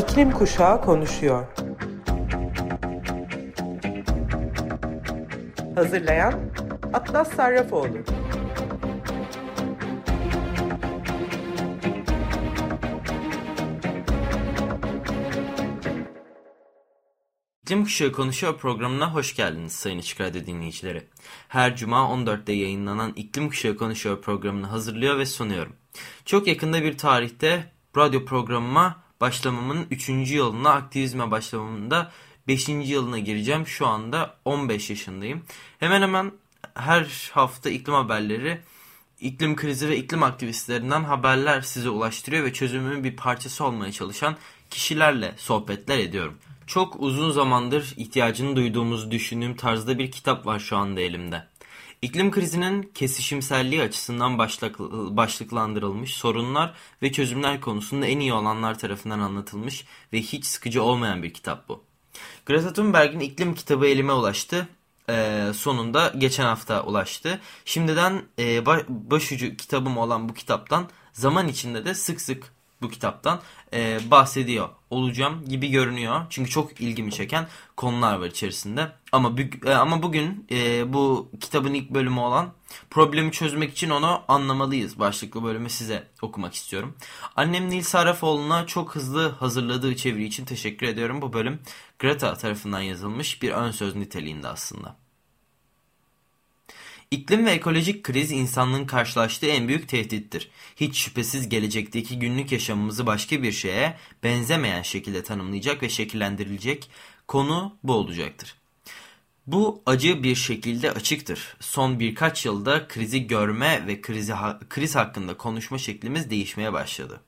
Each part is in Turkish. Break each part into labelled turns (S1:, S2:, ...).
S1: İklim Kuşağı konuşuyor. Hazırlayan Atlas Sarrafoğlu.
S2: İklim Kuşağı Konuşuyor programına hoş geldiniz Sayın Açık Radyo dinleyicileri. Her cuma 14'te yayınlanan İklim Kuşağı Konuşuyor programını hazırlıyor ve sunuyorum. Çok yakında bir tarihte radyo programıma başlamamın 3. yılına, aktivizme başlamamın da 5. yılına gireceğim. Şu anda 15 yaşındayım. Hemen hemen her hafta iklim haberleri, iklim krizi ve iklim aktivistlerinden haberler size ulaştırıyor ve çözümün bir parçası olmaya çalışan kişilerle sohbetler ediyorum. Çok uzun zamandır ihtiyacını duyduğumuzu düşündüğüm tarzda bir kitap var şu anda elimde. İklim krizinin kesişimselliği açısından başlık, başlıklandırılmış sorunlar ve çözümler konusunda en iyi olanlar tarafından anlatılmış ve hiç sıkıcı olmayan bir kitap bu. Greta Thunberg'in iklim kitabı elime ulaştı. Ee, sonunda geçen hafta ulaştı. Şimdiden e, başucu kitabım olan bu kitaptan zaman içinde de sık sık bu kitaptan e, bahsediyor olacağım gibi görünüyor. Çünkü çok ilgimi çeken konular var içerisinde. Ama e, ama bugün e, bu kitabın ilk bölümü olan problemi çözmek için onu anlamalıyız başlıklı bölümü size okumak istiyorum. Annem Nil Sarafoğlu'na çok hızlı hazırladığı çeviri için teşekkür ediyorum. Bu bölüm Greta tarafından yazılmış bir ön söz niteliğinde aslında. İklim ve ekolojik kriz insanlığın karşılaştığı en büyük tehdittir. Hiç şüphesiz gelecekteki günlük yaşamımızı başka bir şeye benzemeyen şekilde tanımlayacak ve şekillendirilecek konu bu olacaktır. Bu acı bir şekilde açıktır. Son birkaç yılda krizi görme ve krizi, kriz hakkında konuşma şeklimiz değişmeye başladı.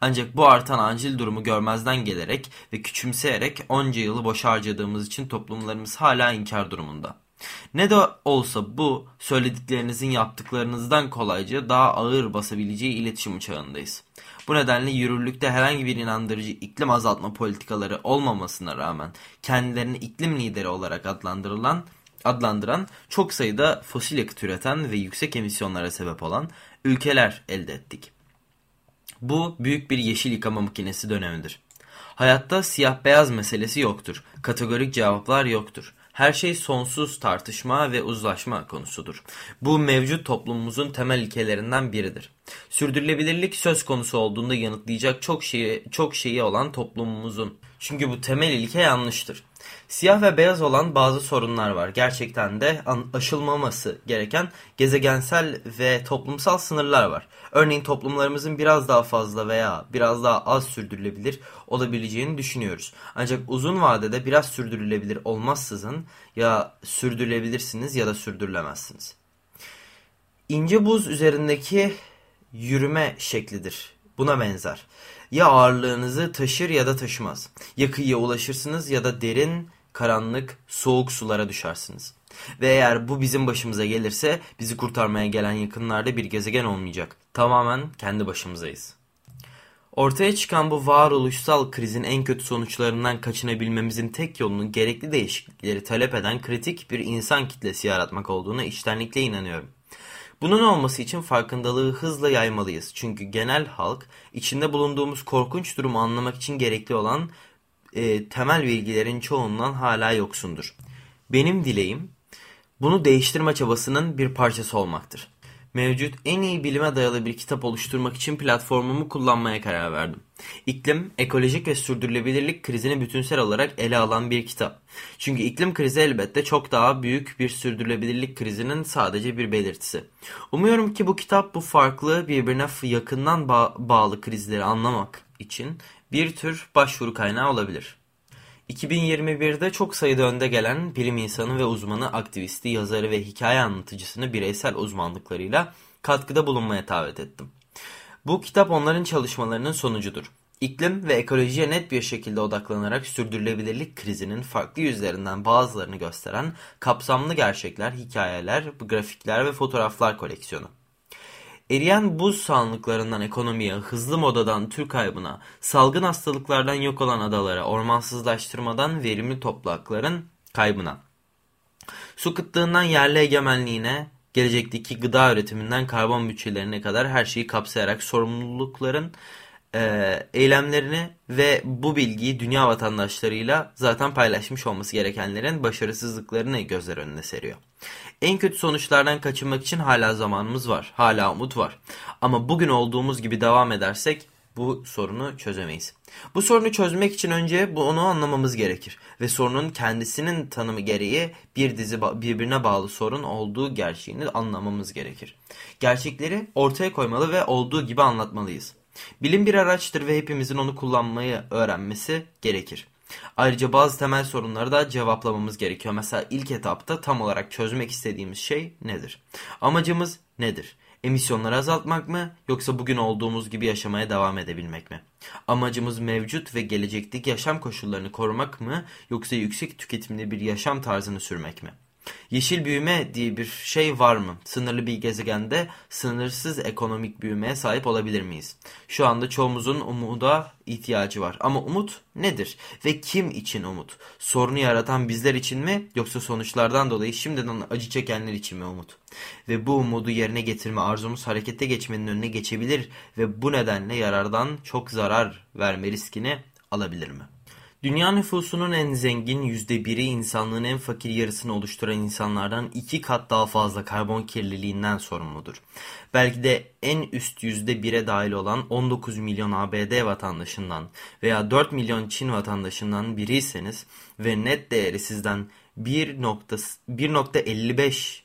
S2: Ancak bu artan acil durumu görmezden gelerek ve küçümseyerek onca yılı boş harcadığımız için toplumlarımız hala inkar durumunda. Ne de olsa bu söylediklerinizin yaptıklarınızdan kolayca daha ağır basabileceği iletişim çağındayız. Bu nedenle yürürlükte herhangi bir inandırıcı iklim azaltma politikaları olmamasına rağmen kendilerini iklim lideri olarak adlandırılan adlandıran çok sayıda fosil yakıt üreten ve yüksek emisyonlara sebep olan ülkeler elde ettik. Bu büyük bir yeşil yıkama makinesi dönemidir. Hayatta siyah beyaz meselesi yoktur. Kategorik cevaplar yoktur. Her şey sonsuz tartışma ve uzlaşma konusudur. Bu mevcut toplumumuzun temel ilkelerinden biridir. Sürdürülebilirlik söz konusu olduğunda yanıtlayacak çok şeyi, çok şeyi olan toplumumuzun. Çünkü bu temel ilke yanlıştır. Siyah ve beyaz olan bazı sorunlar var. Gerçekten de aşılmaması gereken gezegensel ve toplumsal sınırlar var. Örneğin toplumlarımızın biraz daha fazla veya biraz daha az sürdürülebilir olabileceğini düşünüyoruz. Ancak uzun vadede biraz sürdürülebilir olmazsızın ya sürdürülebilirsiniz ya da sürdürülemezsiniz. İnce buz üzerindeki yürüme şeklidir. Buna benzer. Ya ağırlığınızı taşır ya da taşımaz. Ya kıyıya ulaşırsınız ya da derin, karanlık, soğuk sulara düşersiniz. Ve eğer bu bizim başımıza gelirse bizi kurtarmaya gelen yakınlarda bir gezegen olmayacak. Tamamen kendi başımızayız. Ortaya çıkan bu varoluşsal krizin en kötü sonuçlarından kaçınabilmemizin tek yolunun gerekli değişiklikleri talep eden kritik bir insan kitlesi yaratmak olduğuna içtenlikle inanıyorum. Bunun olması için farkındalığı hızla yaymalıyız. Çünkü genel halk içinde bulunduğumuz korkunç durumu anlamak için gerekli olan e, temel bilgilerin çoğundan hala yoksundur. Benim dileğim bunu değiştirme çabasının bir parçası olmaktır. Mevcut en iyi bilime dayalı bir kitap oluşturmak için platformumu kullanmaya karar verdim. İklim, ekolojik ve sürdürülebilirlik krizini bütünsel olarak ele alan bir kitap. Çünkü iklim krizi elbette çok daha büyük bir sürdürülebilirlik krizinin sadece bir belirtisi. Umuyorum ki bu kitap bu farklı birbirine yakından ba bağlı krizleri anlamak için bir tür başvuru kaynağı olabilir. 2021'de çok sayıda önde gelen bilim insanı ve uzmanı, aktivisti, yazarı ve hikaye anlatıcısını bireysel uzmanlıklarıyla katkıda bulunmaya davet ettim. Bu kitap onların çalışmalarının sonucudur. İklim ve ekolojiye net bir şekilde odaklanarak sürdürülebilirlik krizinin farklı yüzlerinden bazılarını gösteren kapsamlı gerçekler, hikayeler, grafikler ve fotoğraflar koleksiyonu. Eriyen buz sahanlıklarından ekonomiye, hızlı modadan tür kaybına, salgın hastalıklardan yok olan adalara, ormansızlaştırmadan verimli toprakların kaybına. Su kıtlığından yerli egemenliğine, gelecekteki gıda üretiminden karbon bütçelerine kadar her şeyi kapsayarak sorumlulukların e, eylemlerini ve bu bilgiyi dünya vatandaşlarıyla zaten paylaşmış olması gerekenlerin başarısızlıklarını gözler önüne seriyor. En kötü sonuçlardan kaçınmak için hala zamanımız var. Hala umut var. Ama bugün olduğumuz gibi devam edersek bu sorunu çözemeyiz. Bu sorunu çözmek için önce bunu anlamamız gerekir ve sorunun kendisinin tanımı gereği bir dizi birbirine bağlı sorun olduğu gerçeğini anlamamız gerekir. Gerçekleri ortaya koymalı ve olduğu gibi anlatmalıyız. Bilim bir araçtır ve hepimizin onu kullanmayı öğrenmesi gerekir. Ayrıca bazı temel sorunları da cevaplamamız gerekiyor. Mesela ilk etapta tam olarak çözmek istediğimiz şey nedir? Amacımız nedir? Emisyonları azaltmak mı yoksa bugün olduğumuz gibi yaşamaya devam edebilmek mi? Amacımız mevcut ve gelecekteki yaşam koşullarını korumak mı yoksa yüksek tüketimli bir yaşam tarzını sürmek mi? Yeşil büyüme diye bir şey var mı? Sınırlı bir gezegende sınırsız ekonomik büyümeye sahip olabilir miyiz? Şu anda çoğumuzun umuda ihtiyacı var. Ama umut nedir? Ve kim için umut? Sorunu yaratan bizler için mi? Yoksa sonuçlardan dolayı şimdiden acı çekenler için mi umut? Ve bu umudu yerine getirme arzumuz harekete geçmenin önüne geçebilir ve bu nedenle yarardan çok zarar verme riskini alabilir mi? Dünya nüfusunun en zengin yüzde biri insanlığın en fakir yarısını oluşturan insanlardan iki kat daha fazla karbon kirliliğinden sorumludur. Belki de en üst yüzde bire dahil olan 19 milyon ABD vatandaşından veya 4 milyon Çin vatandaşından biriyseniz ve net değeri sizden 1.55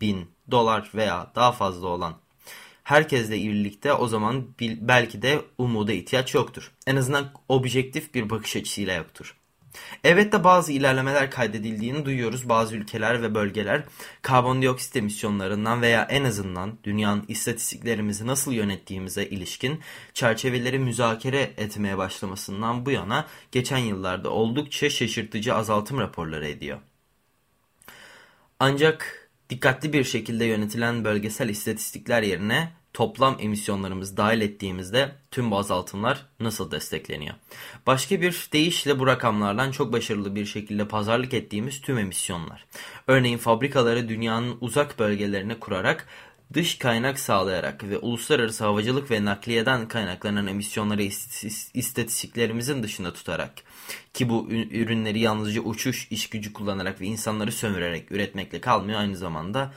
S2: bin dolar veya daha fazla olan herkesle birlikte o zaman belki de umuda ihtiyaç yoktur. En azından objektif bir bakış açısıyla yoktur. Evet de bazı ilerlemeler kaydedildiğini duyuyoruz. Bazı ülkeler ve bölgeler karbondioksit emisyonlarından veya en azından dünyanın istatistiklerimizi nasıl yönettiğimize ilişkin çerçeveleri müzakere etmeye başlamasından bu yana geçen yıllarda oldukça şaşırtıcı azaltım raporları ediyor. Ancak dikkatli bir şekilde yönetilen bölgesel istatistikler yerine toplam emisyonlarımız dahil ettiğimizde tüm bu azaltımlar nasıl destekleniyor? Başka bir deyişle bu rakamlardan çok başarılı bir şekilde pazarlık ettiğimiz tüm emisyonlar. Örneğin fabrikaları dünyanın uzak bölgelerine kurarak dış kaynak sağlayarak ve uluslararası havacılık ve nakliyeden kaynaklanan emisyonları istatistiklerimizin dışında tutarak ki bu ürünleri yalnızca uçuş iş gücü kullanarak ve insanları sömürerek üretmekle kalmıyor aynı zamanda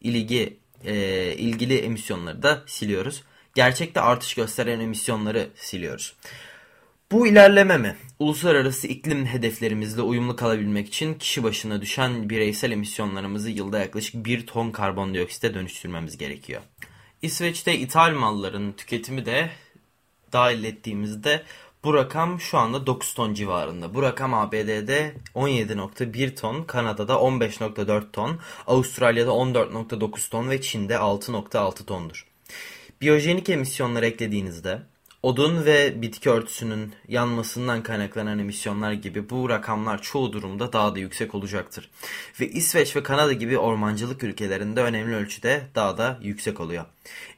S2: ilgi e, ilgili emisyonları da siliyoruz. Gerçekte artış gösteren emisyonları siliyoruz. Bu ilerleme mi? Uluslararası iklim hedeflerimizle uyumlu kalabilmek için kişi başına düşen bireysel emisyonlarımızı yılda yaklaşık 1 ton karbondioksite dönüştürmemiz gerekiyor. İsveç'te ithal malların tüketimi de dahil ettiğimizde bu rakam şu anda 9 ton civarında. Bu rakam ABD'de 17.1 ton, Kanada'da 15.4 ton, Avustralya'da 14.9 ton ve Çin'de 6.6 tondur. Biyojenik emisyonları eklediğinizde Odun ve bitki örtüsünün yanmasından kaynaklanan emisyonlar gibi bu rakamlar çoğu durumda daha da yüksek olacaktır. Ve İsveç ve Kanada gibi ormancılık ülkelerinde önemli ölçüde daha da yüksek oluyor.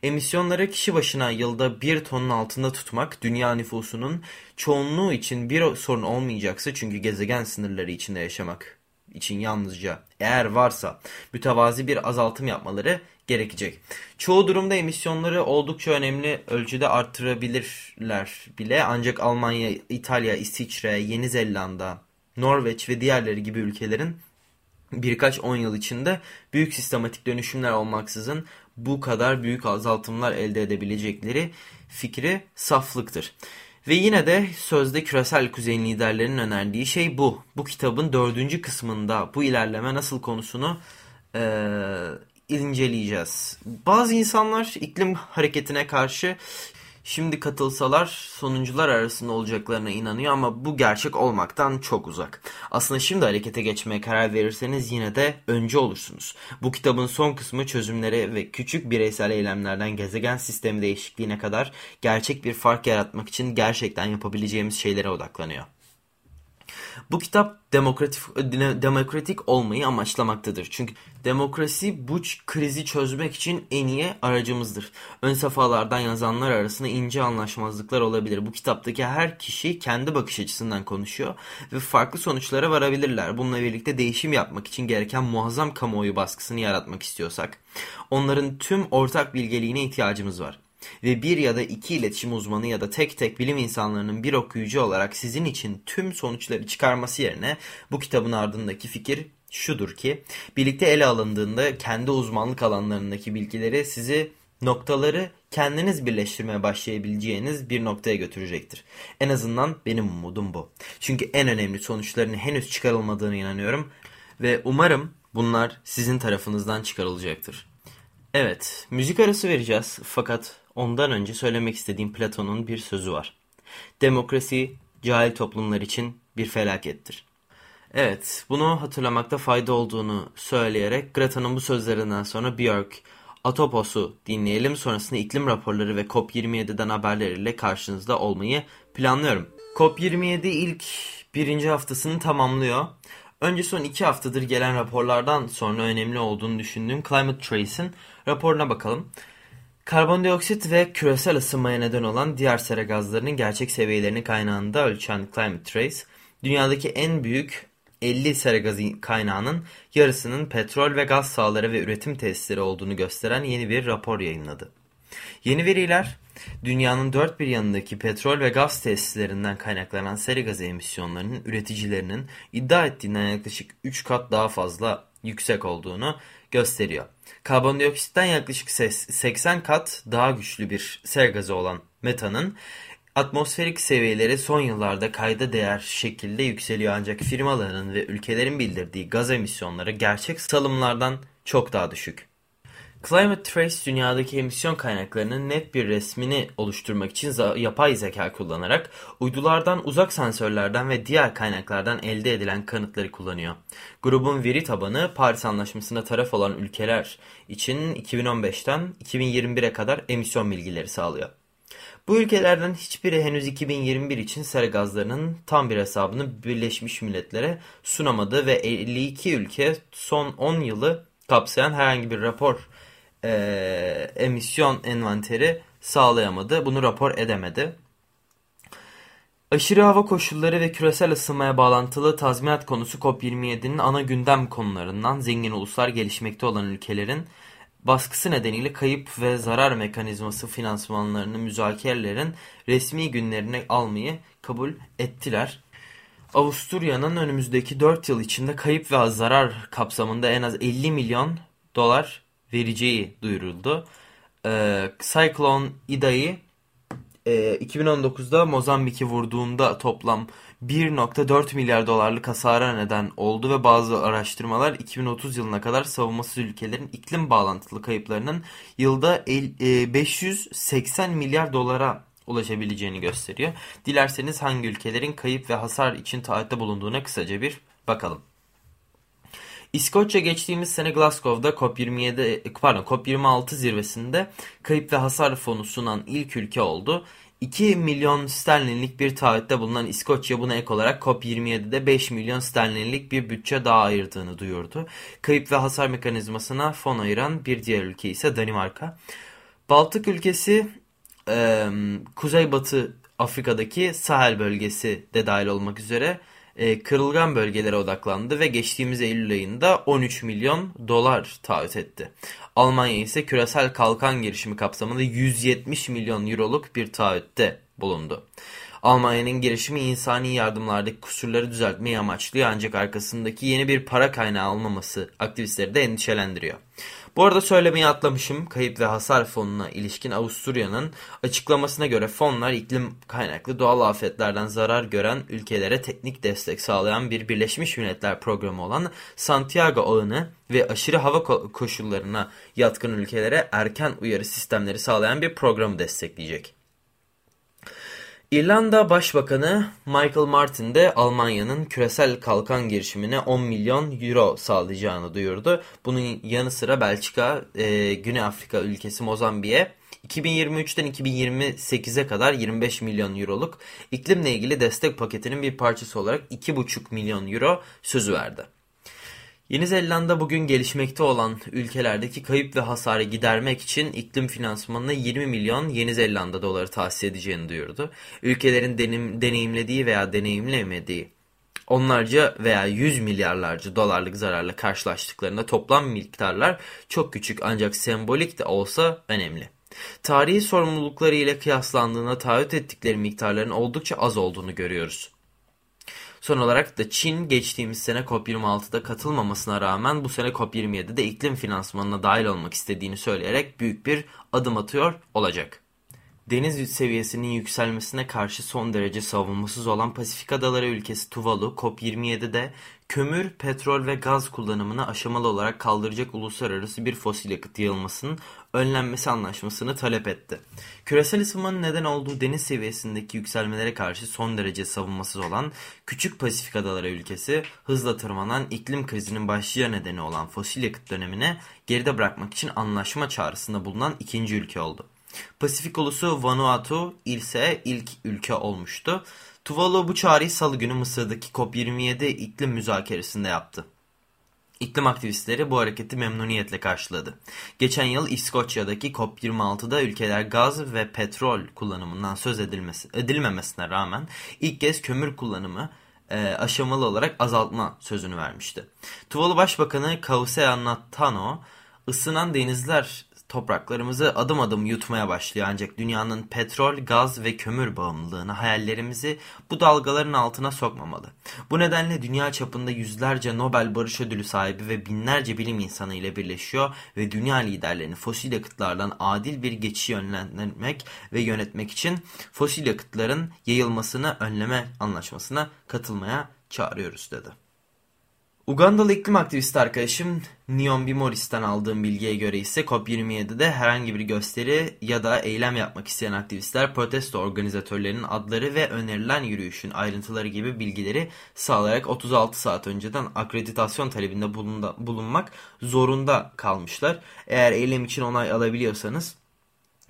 S2: Emisyonları kişi başına yılda bir tonun altında tutmak dünya nüfusunun çoğunluğu için bir sorun olmayacaksa çünkü gezegen sınırları içinde yaşamak için yalnızca eğer varsa mütevazi bir azaltım yapmaları gerekecek. Çoğu durumda emisyonları oldukça önemli ölçüde arttırabilirler bile ancak Almanya, İtalya, İsviçre, Yeni Zelanda, Norveç ve diğerleri gibi ülkelerin birkaç on yıl içinde büyük sistematik dönüşümler olmaksızın bu kadar büyük azaltımlar elde edebilecekleri fikri saflıktır. Ve yine de sözde küresel kuzeyin liderlerinin önerdiği şey bu. Bu kitabın dördüncü kısmında bu ilerleme nasıl konusunu e, inceleyeceğiz. Bazı insanlar iklim hareketine karşı şimdi katılsalar sonuncular arasında olacaklarına inanıyor ama bu gerçek olmaktan çok uzak. Aslında şimdi harekete geçmeye karar verirseniz yine de önce olursunuz. Bu kitabın son kısmı çözümlere ve küçük bireysel eylemlerden gezegen sistemi değişikliğine kadar gerçek bir fark yaratmak için gerçekten yapabileceğimiz şeylere odaklanıyor. Bu kitap demokratik, demokratik olmayı amaçlamaktadır. Çünkü demokrasi bu krizi çözmek için en iyi aracımızdır. Ön safhalardan yazanlar arasında ince anlaşmazlıklar olabilir. Bu kitaptaki her kişi kendi bakış açısından konuşuyor ve farklı sonuçlara varabilirler. Bununla birlikte değişim yapmak için gereken muazzam kamuoyu baskısını yaratmak istiyorsak onların tüm ortak bilgeliğine ihtiyacımız var. Ve bir ya da iki iletişim uzmanı ya da tek tek bilim insanlarının bir okuyucu olarak sizin için tüm sonuçları çıkarması yerine bu kitabın ardındaki fikir şudur ki birlikte ele alındığında kendi uzmanlık alanlarındaki bilgileri sizi noktaları kendiniz birleştirmeye başlayabileceğiniz bir noktaya götürecektir. En azından benim umudum bu. Çünkü en önemli sonuçlarının henüz çıkarılmadığını inanıyorum ve umarım bunlar sizin tarafınızdan çıkarılacaktır. Evet, müzik arası vereceğiz fakat ondan önce söylemek istediğim Platon'un bir sözü var. Demokrasi cahil toplumlar için bir felakettir. Evet, bunu hatırlamakta fayda olduğunu söyleyerek Greta'nın bu sözlerinden sonra Björk, Atopos'u dinleyelim. Sonrasında iklim raporları ve COP27'den haberleriyle karşınızda olmayı planlıyorum. COP27 ilk birinci haftasını tamamlıyor. Önce son iki haftadır gelen raporlardan sonra önemli olduğunu düşündüğüm Climate Trace'in raporuna bakalım. Karbondioksit ve küresel ısınmaya neden olan diğer sera gazlarının gerçek seviyelerini kaynağında ölçen Climate Trace, dünyadaki en büyük 50 sera gazı kaynağının yarısının petrol ve gaz sahaları ve üretim tesisleri olduğunu gösteren yeni bir rapor yayınladı. Yeni veriler, dünyanın dört bir yanındaki petrol ve gaz tesislerinden kaynaklanan sera gazı emisyonlarının üreticilerinin iddia ettiğinden yaklaşık 3 kat daha fazla yüksek olduğunu gösteriyor. Karbondioksitten yaklaşık 80 kat daha güçlü bir sera gazı olan metanın Atmosferik seviyeleri son yıllarda kayda değer şekilde yükseliyor ancak firmaların ve ülkelerin bildirdiği gaz emisyonları gerçek salımlardan çok daha düşük. Climate Trace dünyadaki emisyon kaynaklarının net bir resmini oluşturmak için yapay zeka kullanarak uydulardan, uzak sensörlerden ve diğer kaynaklardan elde edilen kanıtları kullanıyor. Grubun veri tabanı Paris Anlaşması'na taraf olan ülkeler için 2015'ten 2021'e kadar emisyon bilgileri sağlıyor. Bu ülkelerden hiçbiri henüz 2021 için sera gazlarının tam bir hesabını Birleşmiş Milletler'e sunamadı ve 52 ülke son 10 yılı kapsayan herhangi bir rapor e, emisyon envanteri sağlayamadı. Bunu rapor edemedi. Aşırı hava koşulları ve küresel ısınmaya bağlantılı tazminat konusu COP27'nin ana gündem konularından zengin uluslar gelişmekte olan ülkelerin baskısı nedeniyle kayıp ve zarar mekanizması finansmanlarını müzakerelerin resmi günlerine almayı kabul ettiler. Avusturya'nın önümüzdeki 4 yıl içinde kayıp ve zarar kapsamında en az 50 milyon dolar vereceği duyuruldu. Ee, Cyclone Idai e, 2019'da Mozambik'i vurduğunda toplam 1.4 milyar dolarlık hasara neden oldu ve bazı araştırmalar 2030 yılına kadar savunmasız ülkelerin iklim bağlantılı kayıplarının yılda 580 e, milyar dolara ulaşabileceğini gösteriyor. Dilerseniz hangi ülkelerin kayıp ve hasar için taahhütte bulunduğuna kısaca bir bakalım. İskoçya geçtiğimiz sene Glasgow'da COP27 pardon COP26 zirvesinde kayıp ve hasar fonu sunan ilk ülke oldu. 2 milyon sterlinlik bir taahhütte bulunan İskoçya buna ek olarak COP27'de 5 milyon sterlinlik bir bütçe daha ayırdığını duyurdu. Kayıp ve hasar mekanizmasına fon ayıran bir diğer ülke ise Danimarka. Baltık ülkesi e, Kuzeybatı Afrika'daki Sahel bölgesi de dahil olmak üzere kırılgan bölgelere odaklandı ve geçtiğimiz Eylül ayında 13 milyon dolar taahhüt etti. Almanya ise küresel kalkan girişimi kapsamında 170 milyon euroluk bir taahhütte bulundu. Almanya'nın girişimi insani yardımlardaki kusurları düzeltmeyi amaçlıyor ancak arkasındaki yeni bir para kaynağı olmaması aktivistleri de endişelendiriyor. Bu arada söylemeyi atlamışım. Kayıp ve hasar fonuna ilişkin Avusturya'nın açıklamasına göre fonlar iklim kaynaklı doğal afetlerden zarar gören ülkelere teknik destek sağlayan bir Birleşmiş Milletler programı olan Santiago ağını ve aşırı hava koşullarına yatkın ülkelere erken uyarı sistemleri sağlayan bir programı destekleyecek. İrlanda Başbakanı Michael Martin de Almanya'nın küresel kalkan girişimine 10 milyon euro sağlayacağını duyurdu. Bunun yanı sıra Belçika, e, Güney Afrika ülkesi Mozambik'e 2023'ten 2028'e kadar 25 milyon euroluk iklimle ilgili destek paketinin bir parçası olarak 2,5 milyon euro sözü verdi. Yeni Zelanda bugün gelişmekte olan ülkelerdeki kayıp ve hasarı gidermek için iklim finansmanına 20 milyon Yeni Zelanda doları tahsis edeceğini duyurdu. Ülkelerin denim, deneyimlediği veya deneyimlemediği onlarca veya yüz milyarlarca dolarlık zararla karşılaştıklarında toplam miktarlar çok küçük ancak sembolik de olsa önemli. Tarihi sorumlulukları ile kıyaslandığında taahhüt ettikleri miktarların oldukça az olduğunu görüyoruz. Son olarak da Çin geçtiğimiz sene COP26'da katılmamasına rağmen bu sene COP27'de iklim finansmanına dahil olmak istediğini söyleyerek büyük bir adım atıyor olacak. Deniz seviyesinin yükselmesine karşı son derece savunmasız olan Pasifik Adaları ülkesi Tuvalu, COP27'de kömür, petrol ve gaz kullanımını aşamalı olarak kaldıracak uluslararası bir fosil yakıt yığılmasının önlenmesi anlaşmasını talep etti. Küresel ısınmanın neden olduğu deniz seviyesindeki yükselmelere karşı son derece savunmasız olan Küçük Pasifik Adaları ülkesi, hızla tırmanan iklim krizinin başlıca nedeni olan fosil yakıt dönemine geride bırakmak için anlaşma çağrısında bulunan ikinci ülke oldu. Pasifik ulusu Vanuatu ise ilk ülke olmuştu. Tuvalu bu çağrıyı salı günü Mısır'daki COP27 iklim müzakeresinde yaptı. İklim aktivistleri bu hareketi memnuniyetle karşıladı. Geçen yıl İskoçya'daki COP26'da ülkeler gaz ve petrol kullanımından söz edilmesi, edilmemesine rağmen ilk kez kömür kullanımı e, aşamalı olarak azaltma sözünü vermişti. Tuvalu Başbakanı Kausea Natano, ısınan denizler Topraklarımızı adım adım yutmaya başlıyor ancak dünyanın petrol, gaz ve kömür bağımlılığını hayallerimizi bu dalgaların altına sokmamalı. Bu nedenle dünya çapında yüzlerce Nobel Barış Ödülü sahibi ve binlerce bilim insanı ile birleşiyor ve dünya liderlerini fosil yakıtlardan adil bir geçişi yönlendirmek ve yönetmek için fosil yakıtların yayılmasını önleme anlaşmasına katılmaya çağırıyoruz dedi. Ugandalı iklim aktivisti arkadaşım Neon Morris'ten aldığım bilgiye göre ise COP27'de herhangi bir gösteri ya da eylem yapmak isteyen aktivistler protesto organizatörlerinin adları ve önerilen yürüyüşün ayrıntıları gibi bilgileri sağlayarak 36 saat önceden akreditasyon talebinde bulunmak zorunda kalmışlar. Eğer eylem için onay alabiliyorsanız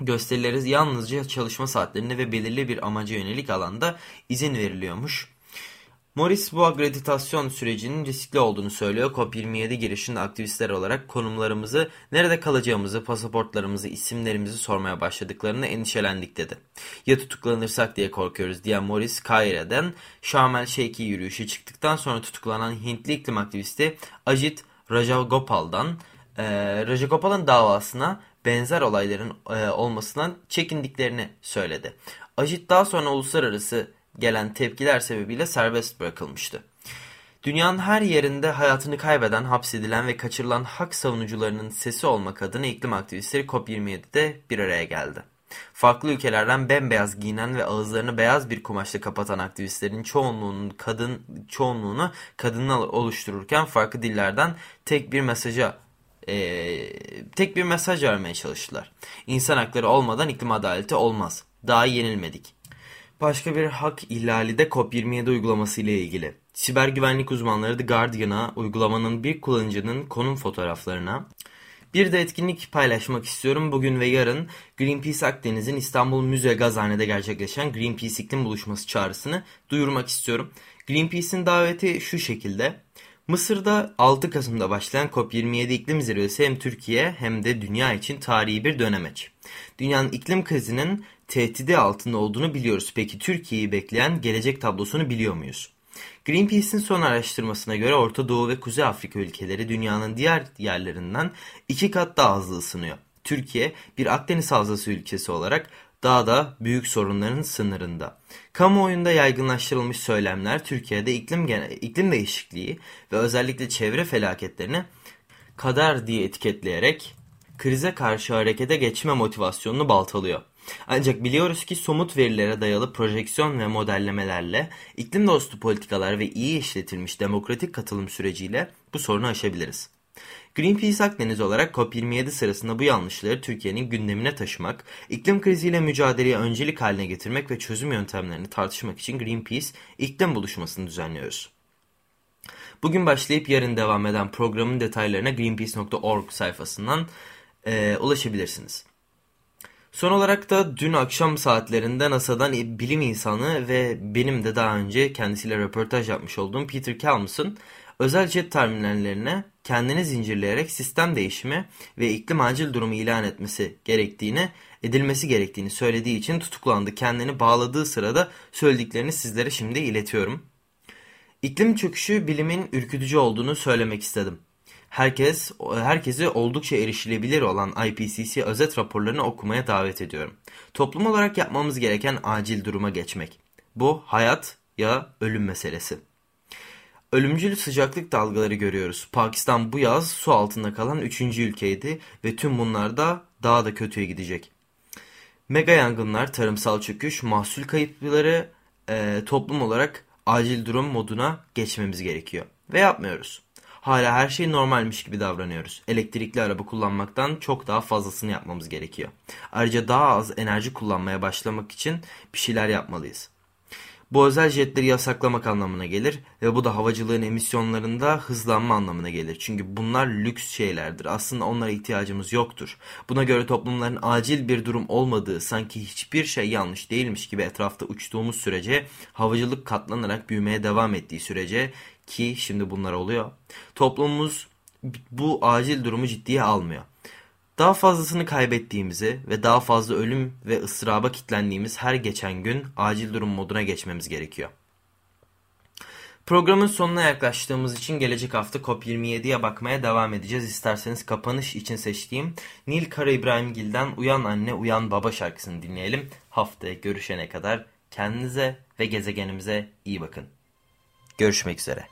S2: gösterileriz yalnızca çalışma saatlerinde ve belirli bir amaca yönelik alanda izin veriliyormuş. Morris bu akreditasyon sürecinin riskli olduğunu söylüyor. COP27 girişinde aktivistler olarak konumlarımızı, nerede kalacağımızı, pasaportlarımızı, isimlerimizi sormaya başladıklarını endişelendik dedi. Ya tutuklanırsak diye korkuyoruz diyen Morris, Kaire'den Şamel Şeyki yürüyüşü çıktıktan sonra tutuklanan Hintli iklim aktivisti Ajit Rajagopal'dan e, Rajagopal'ın davasına benzer olayların e, olmasından çekindiklerini söyledi. Ajit daha sonra uluslararası gelen tepkiler sebebiyle serbest bırakılmıştı. Dünyanın her yerinde hayatını kaybeden, hapsedilen ve kaçırılan hak savunucularının sesi olmak adına iklim aktivistleri COP27'de bir araya geldi. Farklı ülkelerden bembeyaz giyinen ve ağızlarını beyaz bir kumaşla kapatan aktivistlerin çoğunluğunun kadın çoğunluğunu kadınlar oluştururken farklı dillerden tek bir mesaja e, tek bir mesaj vermeye çalıştılar. İnsan hakları olmadan iklim adaleti olmaz. Daha yenilmedik. Başka bir hak ihlali de COP27 uygulaması ile ilgili. Siber güvenlik uzmanları The Guardian'a uygulamanın bir kullanıcının konum fotoğraflarına bir de etkinlik paylaşmak istiyorum. Bugün ve yarın Greenpeace Akdeniz'in İstanbul Müze Gazhane'de gerçekleşen Greenpeace iklim buluşması çağrısını duyurmak istiyorum. Greenpeace'in daveti şu şekilde. Mısır'da 6 Kasım'da başlayan COP27 iklim zirvesi hem Türkiye hem de dünya için tarihi bir dönemeç. Dünyanın iklim krizinin tehdidi altında olduğunu biliyoruz. Peki Türkiye'yi bekleyen gelecek tablosunu biliyor muyuz? Greenpeace'in son araştırmasına göre Orta Doğu ve Kuzey Afrika ülkeleri dünyanın diğer yerlerinden iki kat daha hızlı ısınıyor. Türkiye bir Akdeniz Havzası ülkesi olarak daha da büyük sorunların sınırında. Kamuoyunda yaygınlaştırılmış söylemler Türkiye'de iklim, iklim değişikliği ve özellikle çevre felaketlerini kader diye etiketleyerek krize karşı harekete geçme motivasyonunu baltalıyor. Ancak biliyoruz ki somut verilere dayalı projeksiyon ve modellemelerle iklim dostu politikalar ve iyi işletilmiş demokratik katılım süreciyle bu sorunu aşabiliriz. Greenpeace Akdeniz olarak COP27 sırasında bu yanlışları Türkiye'nin gündemine taşımak, iklim kriziyle mücadeleye öncelik haline getirmek ve çözüm yöntemlerini tartışmak için Greenpeace iklim buluşmasını düzenliyoruz. Bugün başlayıp yarın devam eden programın detaylarına greenpeace.org sayfasından e, ulaşabilirsiniz. Son olarak da dün akşam saatlerinde NASA'dan bilim insanı ve benim de daha önce kendisiyle röportaj yapmış olduğum Peter Kalmus'un özel jet terminallerine kendini zincirleyerek sistem değişimi ve iklim acil durumu ilan etmesi gerektiğini, edilmesi gerektiğini söylediği için tutuklandı. Kendini bağladığı sırada söylediklerini sizlere şimdi iletiyorum. İklim çöküşü bilimin ürkütücü olduğunu söylemek istedim. Herkes, herkesi oldukça erişilebilir olan IPCC özet raporlarını okumaya davet ediyorum. Toplum olarak yapmamız gereken acil duruma geçmek. Bu hayat ya ölüm meselesi. Ölümcül sıcaklık dalgaları görüyoruz. Pakistan bu yaz su altında kalan 3. ülkeydi ve tüm bunlar da daha da kötüye gidecek. Mega yangınlar, tarımsal çöküş, mahsul kayıpları e, toplum olarak acil durum moduna geçmemiz gerekiyor. Ve yapmıyoruz. Hala her şey normalmiş gibi davranıyoruz. Elektrikli araba kullanmaktan çok daha fazlasını yapmamız gerekiyor. Ayrıca daha az enerji kullanmaya başlamak için bir şeyler yapmalıyız. Bu özel jetleri yasaklamak anlamına gelir ve bu da havacılığın emisyonlarında hızlanma anlamına gelir. Çünkü bunlar lüks şeylerdir. Aslında onlara ihtiyacımız yoktur. Buna göre toplumların acil bir durum olmadığı, sanki hiçbir şey yanlış değilmiş gibi etrafta uçtuğumuz sürece, havacılık katlanarak büyümeye devam ettiği sürece ki şimdi bunlar oluyor. Toplumumuz bu acil durumu ciddiye almıyor. Daha fazlasını kaybettiğimizi ve daha fazla ölüm ve ıstıraba kitlendiğimiz her geçen gün acil durum moduna geçmemiz gerekiyor. Programın sonuna yaklaştığımız için gelecek hafta COP27'ye bakmaya devam edeceğiz. İsterseniz kapanış için seçtiğim Nil Kara İbrahimgil'den Uyan Anne Uyan Baba şarkısını dinleyelim. Haftaya görüşene kadar kendinize ve gezegenimize iyi bakın. Görüşmek üzere.